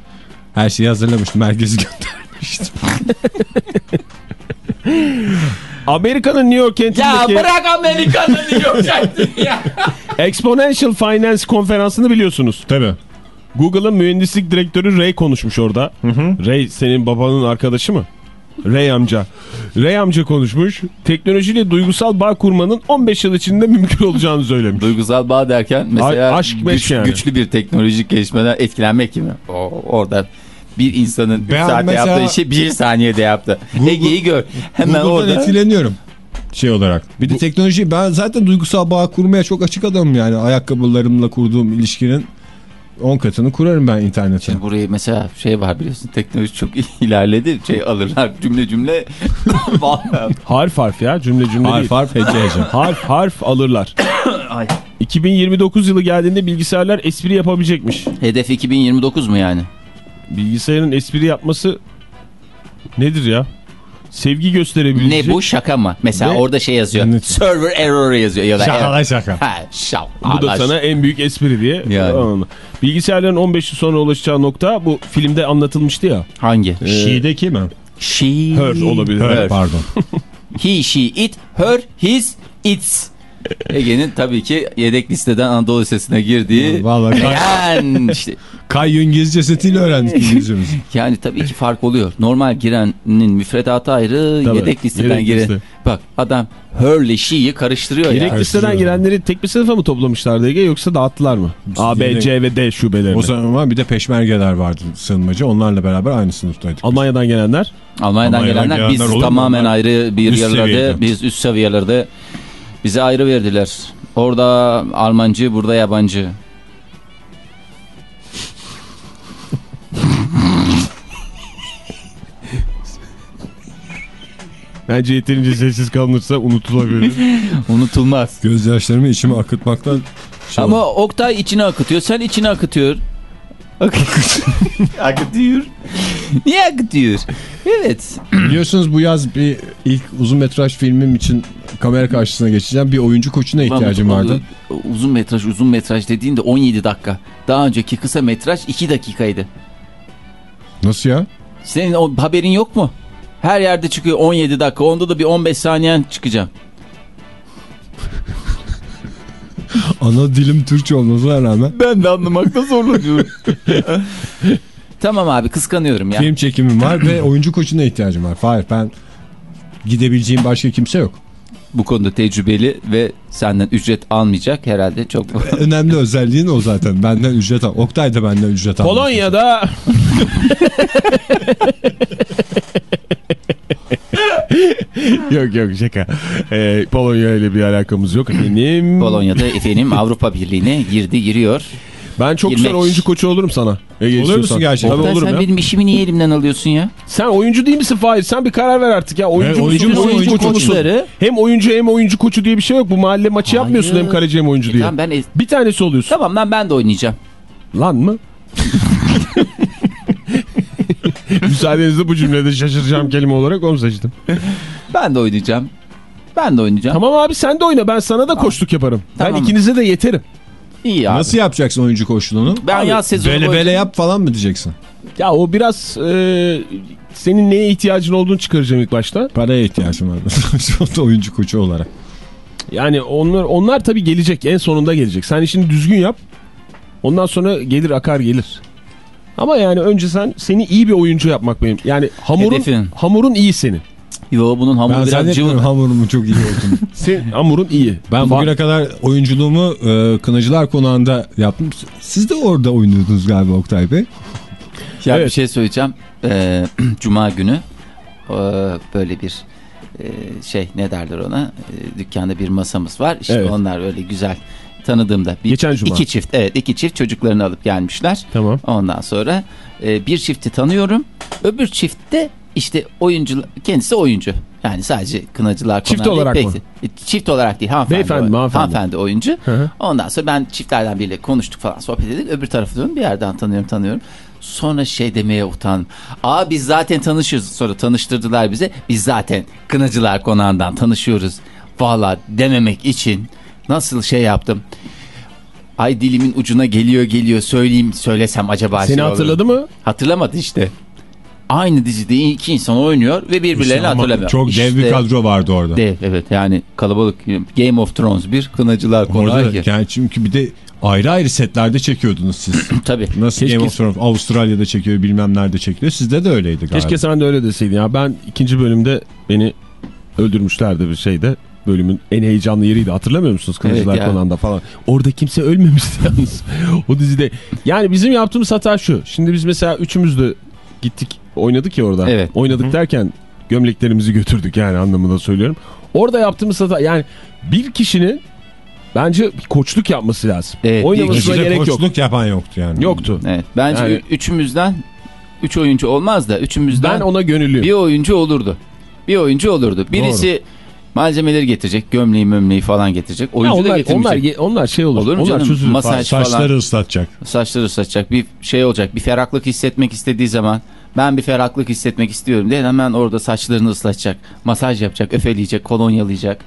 Her şeyi hazırlamıştım. Herkesi göndermiştim. Amerika'nın New York Ya kentindeki bırak Amerikan'ı diyoracaktın ya. Exponential Finance konferansını biliyorsunuz. Tabii. Google'ın mühendislik direktörü Ray konuşmuş orada. Ray senin babanın arkadaşı mı? Ray amca. Ray amca konuşmuş. Teknolojiyle duygusal bağ kurmanın 15 yıl içinde mümkün olacağını söylemiş. Duygusal bağ derken mesela A- aşk güç- yani. güçlü bir teknolojik gelişmeden etkilenmek gibi. O, orada bir insanın 3 Ben saatte mesela- yaptığı işi 1 saniyede yaptı. Ege'yi gör. Hemen Google'dan orada. etkileniyorum. Şey olarak. Bir de teknoloji ben zaten duygusal bağ kurmaya çok açık adamım yani. Ayakkabılarımla kurduğum ilişkinin 10 katını kurarım ben internete. Şimdi burayı mesela şey var biliyorsun teknoloji çok ilerledi. Şey alırlar cümle cümle. Harf harf ya cümle cümle değil. Harf harf hece hece. Harf harf alırlar. Ay. 2029 yılı geldiğinde bilgisayarlar espri yapabilecekmiş. Hedef 2029 mu yani? Bilgisayarın espri yapması nedir ya? Sevgi gösterebilecek. Ne bu şaka mı? Mesela Ve- orada şey yazıyor. Evet. Server error yazıyor. Ya da Şaka şaka. Ha, şaka. Bu da sana en büyük espri diye. Yani. Bilgisayarların 15 yıl sonra ulaşacağı nokta bu filmde anlatılmıştı ya. Hangi? Şi'deki mi? She. Her olabilir. Her. pardon. He, she, it, her, his, its. Ege'nin tabii ki yedek listeden Anadolu Lisesi'ne girdiği Vallahi yani işte Kayyum İngilizce setiyle öğrendik İngilizcemizi. yani tabii ki fark oluyor. Normal girenin müfredatı ayrı, Tabii, yedek listeden yedek giren. liste. Bak adam her'le she'yi karıştırıyor Yedek ya. listeden girenleri tek bir sınıfa mı toplamışlardı Ege yoksa dağıttılar mı? A, B, Yedek- C ve D şubelerine. O zaman bir de peşmergeler vardı sığınmacı. Onlarla beraber aynı sınıftaydık. Almanya'dan gelenler. Almanya'dan Almanya'dan gelenler biz gelenler mu? tamamen Onlar ayrı bir üst yerlerde, seviyede. biz üst seviyelerde bize ayrı verdiler. Orada Almancı, burada yabancı. Bence yeterince sessiz kalınırsa unutulabilir. Unutulmaz. Gözyaşlarımı içime akıtmaktan şey Ama. Oktay içine akıtıyor, sen içine akıtıyor. Akıtıyor. Niye akıtıyor? Evet. Biliyorsunuz bu yaz bir ilk uzun metraj filmim için kamera karşısına geçeceğim. Bir oyuncu koçuna ihtiyacım Ulan, vardı. Uzun metraj, uzun metraj dediğin de 17 dakika. Daha önceki kısa metraj 2 dakikaydı. Nasıl ya? Senin o haberin yok mu? Her yerde çıkıyor 17 dakika. Onda da bir 15 saniyen çıkacağım. Ana dilim Türkçe olmasına rağmen Ben de anlamakta zorlanıyorum. tamam abi kıskanıyorum ya. film çekimim var ve oyuncu koçuna ihtiyacım var. Hayır ben gidebileceğim başka kimse yok. Bu konuda tecrübeli ve senden ücret almayacak herhalde çok. Önemli özelliğin o zaten. Benden ücret al. Oktay da benden ücret al. Polonya'da yok yok şaka. Ee, Polonya ile bir alakamız yok. Benim Polonya'da efendim Avrupa Birliği'ne girdi giriyor. ben çok Girmek. güzel oyuncu koçu olurum sana. Ege Olur musun gerçekten? Tabii olurum sen ya. benim işimi niye elimden alıyorsun ya? Sen oyuncu değil misin Fahir? Sen bir karar ver artık ya. Oyuncu Evet, oyuncu Oyuncu, oyuncu koçları. Hem oyuncu hem oyuncu koçu diye bir şey yok. Bu mahalle maçı Hayır. yapmıyorsun hem kaleci hem oyuncu E, diye. tamam ben es- Bir tanesi oluyorsun. tamam lan ben de oynayacağım. Lan mı? Müsaadenizle bu cümlede şaşıracağım kelime olarak onu seçtim. Ben de oynayacağım. Ben de oynayacağım. Tamam abi sen de oyna ben sana da koçluk yaparım. Tamam. Ben ikinize de yeterim. İyi abi. Nasıl yapacaksın oyuncu koçluğunu? Ben Abi, yaz sezonu Böyle böyle yap falan mı diyeceksin? Ya o biraz e, senin neye ihtiyacın olduğunu çıkaracağım ilk başta. Paraya ihtiyacım var. Anda oyuncu koçu olarak. Yani onlar onlar tabii gelecek en sonunda gelecek. Sen işini düzgün yap. Ondan sonra gelir akar gelir. Ama yani önce sen seni iyi bir oyuncu yapmak benim. Yani hamurun Hedefin. hamurun iyi senin. Yo bunun hamuru Ben biraz zannetmiyorum cıvı. hamurumun çok iyi olduğunu. Senin hamurun iyi. Ben bugüne kadar oyunculuğumu e, Kınacılar Konağı'nda yaptım. Siz de orada oynuyordunuz galiba Oktay Bey. Ya bir Evet. şey söyleyeceğim. Ee, Cuma günü e, böyle bir e, şey ne derler ona E, dükkanda bir masamız var. İşte Evet. onlar öyle güzel tanıdığımda bir, Geçen Cuma. iki çift evet iki çift çocuklarını alıp gelmişler. Tamam. Ondan sonra e, bir çifti tanıyorum. Öbür çiftte işte oyuncu kendisi oyuncu. Yani sadece kınacılar Çift konağı değil, olarak mı? E, Çift olarak değil hanımefendi. Beyefendi hanımefendi? hanımefendi oyuncu. Hı hı. Ondan sonra ben çiftlerden biriyle konuştuk falan sohbet edip öbür tarafı döndüm bir yerden tanıyorum tanıyorum. Sonra şey demeye utandım. Aa biz zaten tanışıyoruz. Sonra tanıştırdılar bize. Biz zaten Kınacılar Konağı'ndan tanışıyoruz. Valla dememek için nasıl şey yaptım. Ay dilimin ucuna geliyor geliyor söyleyeyim söylesem acaba Seni şey olur. hatırladı mı? Hatırlamadı işte. Aynı dizide iki insan oynuyor ve birbirlerini Ama hatırlamıyor. Çok dev bir İşte kadro vardı orada. Dev evet yani kalabalık Game of Thrones bir Kınacılar Konağı yani çünkü bir de ayrı ayrı setlerde çekiyordunuz siz. Tabii. Nasıl Keşke- Game of Thrones Avustralya'da çekiyor bilmem nerede çekiliyor. Sizde de öyleydi galiba. Keşke sen de öyle deseydin ya. Ben ikinci bölümde beni öldürmüşlerdi bir şeyde. Bölümün en heyecanlı yeriydi. Hatırlamıyor musunuz? Kılıcılar Evet ya. Konağı'nda falan. Orada kimse ölmemişti yalnız. o dizide. Yani bizim yaptığımız hata şu. Şimdi biz mesela üçümüz de gittik oynadık ya orada. Evet. Oynadık derken gömleklerimizi götürdük yani anlamında söylüyorum. Orada yaptığımız hata yani bir kişinin bence bir koçluk yapması lazım. Evet, Oynamasına gerek yok. koçluk yapan yoktu yani. Yoktu. Evet. Bence Yani- üçümüzden üç oyuncu olmaz da üçümüzden Ben ona gönüllüyüm. bir oyuncu olurdu. Bir oyuncu olurdu. Birisi malzemeleri getirecek. Gömleği mömleği falan getirecek. Ya Oyuncu da onlar, getirmeyecek. onlar, onlar şey olur. Olur mu onlar canım? çözülür. Masaj falan. Saçları ıslatacak. Saçları ıslatacak. Bir şey olacak. Bir ferahlık hissetmek istediği zaman ben bir ferahlık hissetmek istiyorum diye hemen orada saçlarını ıslatacak. Masaj yapacak. Öfeleyecek. Kolonyalayacak.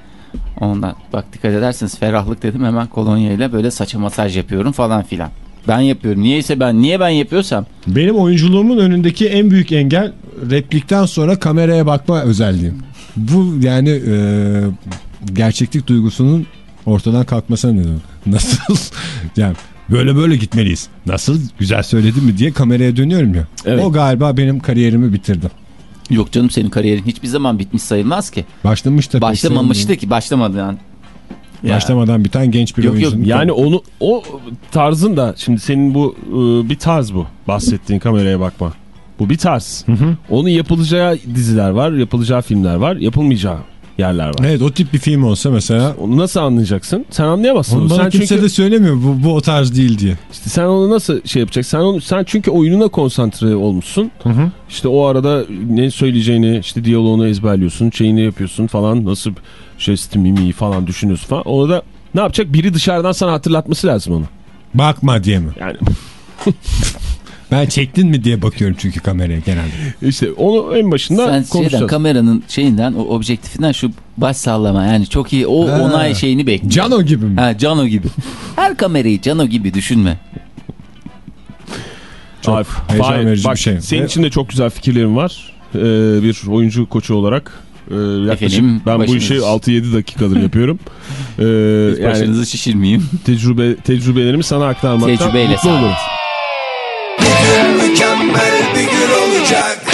Ondan bak dikkat ederseniz ferahlık dedim hemen kolonyayla böyle saça masaj yapıyorum falan filan. Ben yapıyorum. Niyeyse ben niye ben yapıyorsam Benim oyunculuğumun önündeki en büyük engel replikten sonra kameraya bakma özelliğim. Bu yani e, gerçeklik duygusunun ortadan kalkmasına neden. Nasıl? yani böyle böyle gitmeliyiz. Nasıl? Güzel söyledim mi diye kameraya dönüyorum ya. Evet. O galiba benim kariyerimi bitirdi. yok canım senin kariyerin hiçbir zaman bitmiş sayılmaz ki. Başlamış tabii. Başlamamıştı ki başlamadı yani. Ya. Başlamadan biten genç bir Yok, yok. oyuncunun. Yani onu o tarzın da şimdi senin bu e, bir tarz bu bahsettiğin kameraya bakma. Bu bir tarz. Onun yapılacağı diziler var, yapılacağı filmler var, yapılmayacağı yerler var. Evet o tip bir film olsa mesela Onu nasıl anlayacaksın? Sen anlayamazsın. onu onu. bana Sen kimse çünkü de söylemiyor bu, bu o tarz değil diye. işte sen onu nasıl şey yapacaksın? Sen onu sen çünkü oyununa konsantre olmuşsun. İşte o arada ne söyleyeceğini, işte diyaloğunu ezberliyorsun, şeyini yapıyorsun falan. Nasıl jest, mimiği falan düşünüyorsun falan. Orada ne yapacak? Biri dışarıdan sana hatırlatması lazım onu. Bakma diye mi? Yani Ben çektin mi diye bakıyorum çünkü kameraya genelde. işte onu en başında Sen şeyden konuşacağız. kameranın şeyinden o objektifinden şu baş sallama yani çok iyi o Ha. onay şeyini bekliyor. Cano gibi mi? Ha Cano gibi. Her kamerayı Cano gibi düşünme. Çok Ay, heyecan Fahir, verici bak, bir şey. Senin için de çok güzel fikirlerim var. Ee, bir oyuncu koçu olarak. Ee, yaklaşık Efendim, ben bu başınız- işi 6-7 dakikadır yapıyorum. Ee, Hiç yani başınızı şişirmeyeyim. tecrübe tecrübelerimi sana aktarmaktan Tecrübeyle mutlu olurum. Chuck.